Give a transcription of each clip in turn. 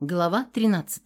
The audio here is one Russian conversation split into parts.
Глава 13.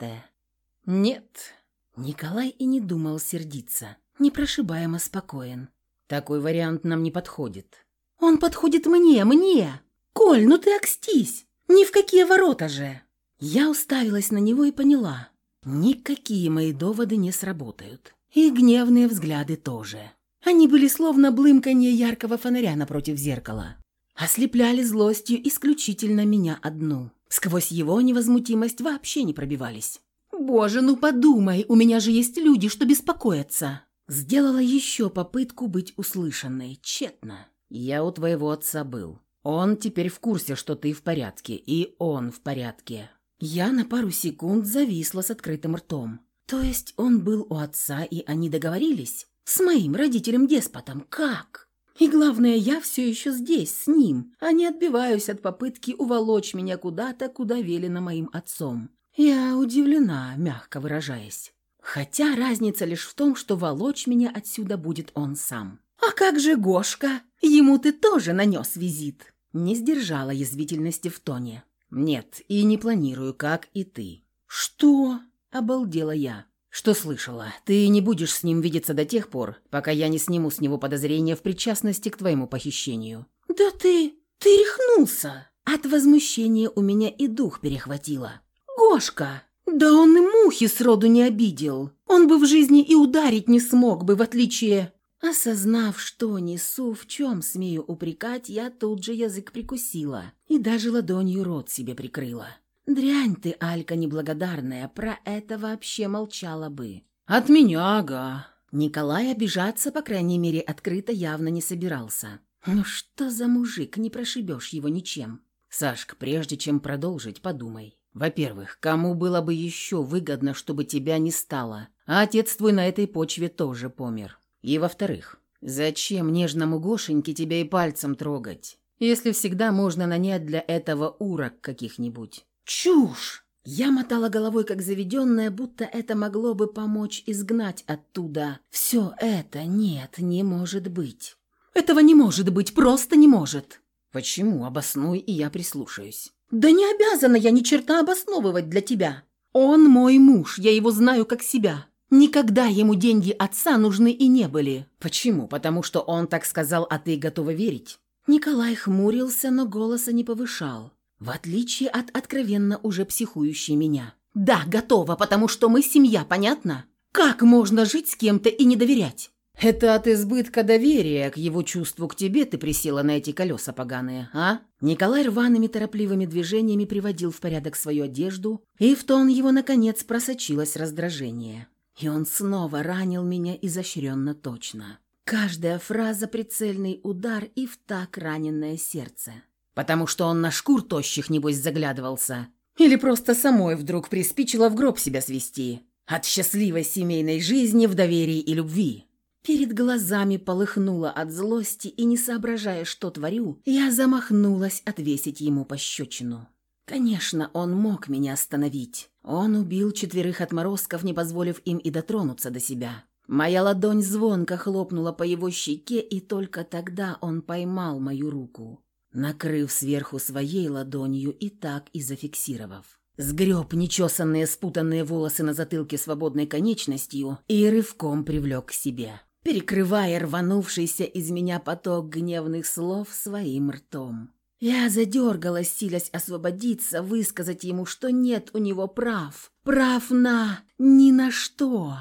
Нет, Николай и не думал сердиться. Непрошибаемо спокоен. Такой вариант нам не подходит. Он подходит мне, мне! Коль, ну ты окстись! Ни в какие ворота же! Я уставилась на него и поняла. Никакие мои доводы не сработают. И гневные взгляды тоже. Они были словно блымканье яркого фонаря напротив зеркала. Ослепляли злостью исключительно меня одну. Сквозь его невозмутимость вообще не пробивались. «Боже, ну подумай, у меня же есть люди, что беспокоятся!» Сделала еще попытку быть услышанной, тщетно. «Я у твоего отца был. Он теперь в курсе, что ты в порядке, и он в порядке». Я на пару секунд зависла с открытым ртом. То есть он был у отца, и они договорились? С моим родителем-деспотом? Как? И главное, я все еще здесь, с ним, а не отбиваюсь от попытки уволочь меня куда-то, куда велено моим отцом. Я удивлена, мягко выражаясь. Хотя разница лишь в том, что волочь меня отсюда будет он сам. «А как же Гошка? Ему ты тоже нанес визит?» Не сдержала язвительности в тоне. «Нет, и не планирую, как и ты». «Что?» – обалдела я. «Что слышала? Ты не будешь с ним видеться до тех пор, пока я не сниму с него подозрения в причастности к твоему похищению». «Да ты... ты рехнулся!» От возмущения у меня и дух перехватило. «Гошка! Да он и мухи сроду не обидел. Он бы в жизни и ударить не смог бы, в отличие...» Осознав, что несу, в чем смею упрекать, я тут же язык прикусила и даже ладонью рот себе прикрыла. «Дрянь ты, Алька неблагодарная, про это вообще молчала бы». «От меня, ага». Николай обижаться, по крайней мере, открыто явно не собирался. «Ну что за мужик, не прошибешь его ничем». «Сашка, прежде чем продолжить, подумай. Во-первых, кому было бы еще выгодно, чтобы тебя не стало, а отец твой на этой почве тоже помер. И во-вторых, зачем нежному Гошеньке тебя и пальцем трогать, если всегда можно нанять для этого урок каких-нибудь?» «Чушь!» Я мотала головой, как заведенная, будто это могло бы помочь изгнать оттуда. «Все это нет, не может быть». «Этого не может быть, просто не может». «Почему? Обоснуй, и я прислушаюсь». «Да не обязана я ни черта обосновывать для тебя. Он мой муж, я его знаю как себя. Никогда ему деньги отца нужны и не были». «Почему? Потому что он так сказал, а ты готова верить?» Николай хмурился, но голоса не повышал в отличие от откровенно уже психующей меня. «Да, готова, потому что мы семья, понятно? Как можно жить с кем-то и не доверять?» «Это от избытка доверия к его чувству к тебе ты присела на эти колеса поганые, а?» Николай рваными торопливыми движениями приводил в порядок свою одежду, и в тон его, наконец, просочилось раздражение. И он снова ранил меня изощренно точно. Каждая фраза – прицельный удар и в так раненное сердце. Потому что он на шкур тощих, небось, заглядывался. Или просто самой вдруг приспичило в гроб себя свести. От счастливой семейной жизни в доверии и любви. Перед глазами полыхнуло от злости, и, не соображая, что творю, я замахнулась отвесить ему пощечину. Конечно, он мог меня остановить. Он убил четверых отморозков, не позволив им и дотронуться до себя. Моя ладонь звонко хлопнула по его щеке, и только тогда он поймал мою руку накрыв сверху своей ладонью и так и зафиксировав. Сгреб нечесанные спутанные волосы на затылке свободной конечностью и рывком привлек к себе, перекрывая рванувшийся из меня поток гневных слов своим ртом. Я задергалась, силясь освободиться, высказать ему, что нет у него прав. Прав на... ни на что.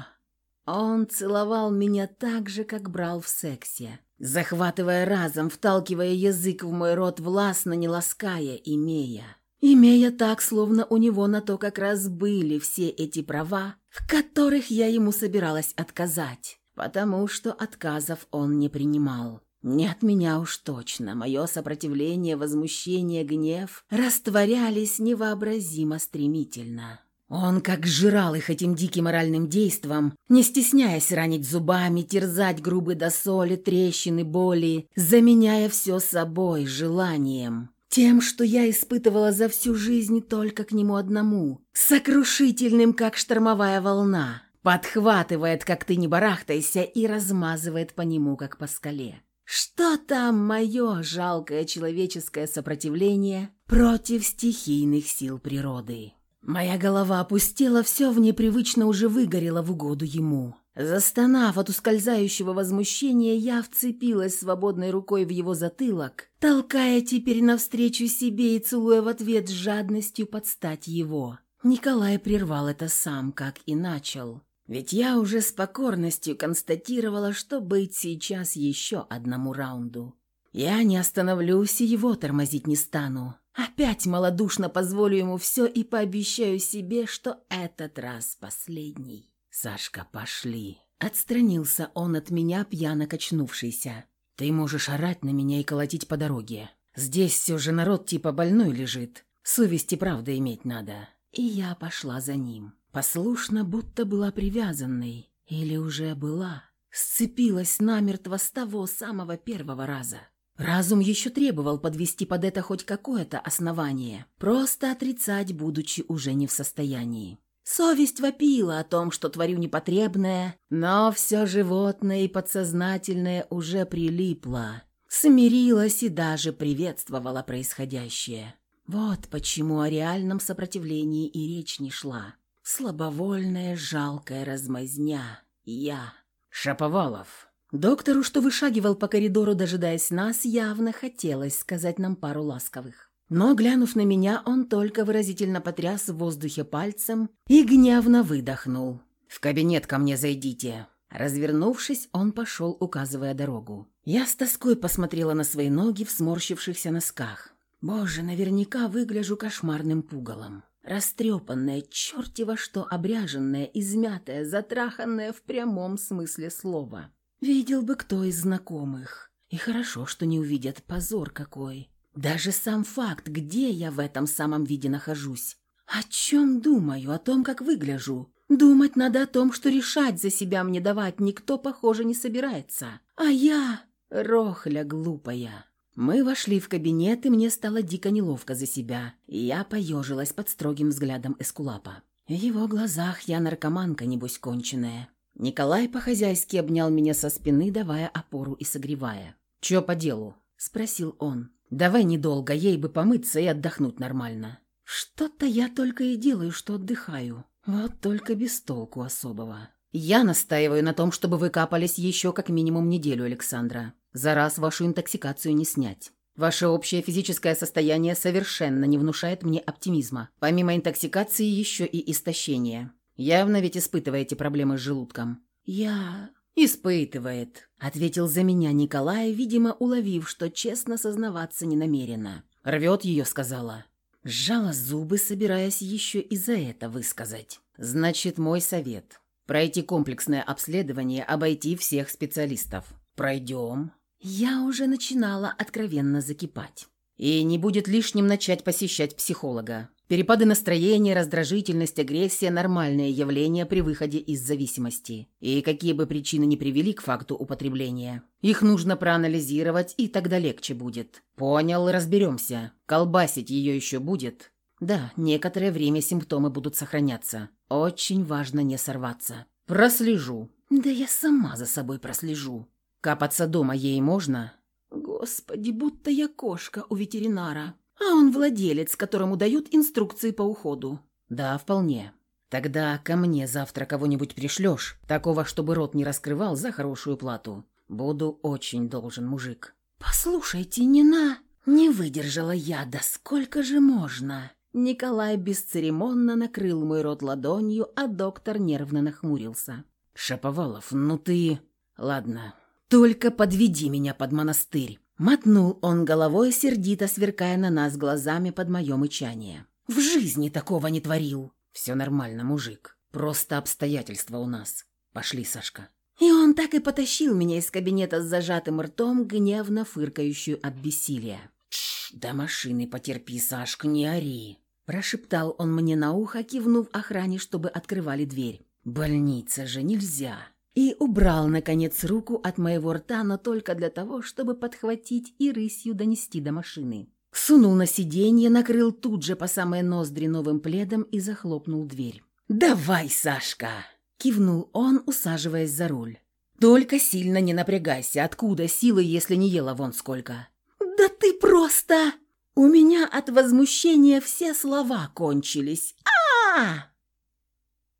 Он целовал меня так же, как брал в сексе захватывая разом, вталкивая язык в мой рот, властно не лаская, имея. Имея так, словно у него на то как раз были все эти права, в которых я ему собиралась отказать, потому что отказов он не принимал. Не от меня уж точно, мое сопротивление, возмущение, гнев растворялись невообразимо стремительно. Он как жрал их этим диким моральным действом, не стесняясь ранить зубами, терзать грубы до соли, трещины, боли, заменяя все собой, желанием. Тем, что я испытывала за всю жизнь только к нему одному, сокрушительным, как штормовая волна, подхватывает, как ты не барахтайся, и размазывает по нему, как по скале. Что там мое жалкое человеческое сопротивление против стихийных сил природы? Моя голова опустела, все в ней привычно уже выгорело в угоду ему. Застонав от ускользающего возмущения, я вцепилась свободной рукой в его затылок, толкая теперь навстречу себе и целуя в ответ с жадностью подстать его. Николай прервал это сам, как и начал. Ведь я уже с покорностью констатировала, что быть сейчас еще одному раунду. Я не остановлюсь и его тормозить не стану. Опять малодушно позволю ему все и пообещаю себе, что этот раз последний. «Сашка, пошли!» Отстранился он от меня, пьяно качнувшийся. «Ты можешь орать на меня и колотить по дороге. Здесь все же народ типа больной лежит. Совести правда иметь надо». И я пошла за ним. Послушно, будто была привязанной. Или уже была. Сцепилась намертво с того самого первого раза. Разум еще требовал подвести под это хоть какое-то основание, просто отрицать, будучи уже не в состоянии. Совесть вопила о том, что творю непотребное, но все животное и подсознательное уже прилипло, смирилось и даже приветствовало происходящее. Вот почему о реальном сопротивлении и речь не шла. Слабовольная, жалкая размазня. Я. Шаповалов. Доктору, что вышагивал по коридору, дожидаясь нас, явно хотелось сказать нам пару ласковых. Но, глянув на меня, он только выразительно потряс в воздухе пальцем и гневно выдохнул. «В кабинет ко мне зайдите». Развернувшись, он пошел, указывая дорогу. Я с тоской посмотрела на свои ноги в сморщившихся носках. Боже, наверняка выгляжу кошмарным пугалом. Растрепанная, черти во что обряженная, измятая, затраханная в прямом смысле слова. Видел бы кто из знакомых. И хорошо, что не увидят позор какой. Даже сам факт, где я в этом самом виде нахожусь. О чем думаю, о том, как выгляжу. Думать надо о том, что решать за себя мне давать никто, похоже, не собирается. А я... Рохля глупая. Мы вошли в кабинет, и мне стало дико неловко за себя. Я поежилась под строгим взглядом Эскулапа. В его глазах я наркоманка, небось, конченая. Николай по-хозяйски обнял меня со спины, давая опору и согревая. «Чё по делу?» – спросил он. «Давай недолго, ей бы помыться и отдохнуть нормально». «Что-то я только и делаю, что отдыхаю. Вот только без толку особого». «Я настаиваю на том, чтобы вы капались еще как минимум неделю, Александра. За раз вашу интоксикацию не снять. Ваше общее физическое состояние совершенно не внушает мне оптимизма. Помимо интоксикации еще и истощение. Явно ведь испытываете проблемы с желудком». «Я...» «Испытывает», — ответил за меня Николай, видимо, уловив, что честно сознаваться не намерена. «Рвет ее», — сказала. Сжала зубы, собираясь еще и за это высказать. «Значит, мой совет. Пройти комплексное обследование, обойти всех специалистов. Пройдем». Я уже начинала откровенно закипать. И не будет лишним начать посещать психолога. Перепады настроения, раздражительность, агрессия – нормальные явления при выходе из зависимости. И какие бы причины ни привели к факту употребления, их нужно проанализировать, и тогда легче будет. Понял, разберемся. Колбасить ее еще будет? Да, некоторое время симптомы будут сохраняться. Очень важно не сорваться. Прослежу. Да я сама за собой прослежу. Капаться дома ей можно? Господи, будто я кошка у ветеринара. А он владелец, которому дают инструкции по уходу. Да, вполне. Тогда ко мне завтра кого-нибудь пришлешь, такого, чтобы рот не раскрывал за хорошую плату. Буду очень должен, мужик. Послушайте, не на... Не выдержала я, да сколько же можно? Николай бесцеремонно накрыл мой рот ладонью, а доктор нервно нахмурился. «Шаповалов, ну ты...» «Ладно, только подведи меня под монастырь. Мотнул он головой, сердито сверкая на нас глазами под мое мычание. «В жизни такого не творил!» «Все нормально, мужик. Просто обстоятельства у нас. Пошли, Сашка». И он так и потащил меня из кабинета с зажатым ртом, гневно фыркающую от бессилия. «Тш, до машины потерпи, Сашка, не ори!» Прошептал он мне на ухо, кивнув охране, чтобы открывали дверь. «Больница же нельзя!» И убрал, наконец, руку от моего рта, но только для того, чтобы подхватить и рысью донести до машины. Сунул на сиденье, накрыл тут же по самой ноздри новым пледом и захлопнул дверь. «Давай, Сашка!» – кивнул он, усаживаясь за руль. «Только сильно не напрягайся. Откуда силы, если не ела вон сколько?» «Да ты просто...» У меня от возмущения все слова кончились. а «Мама!»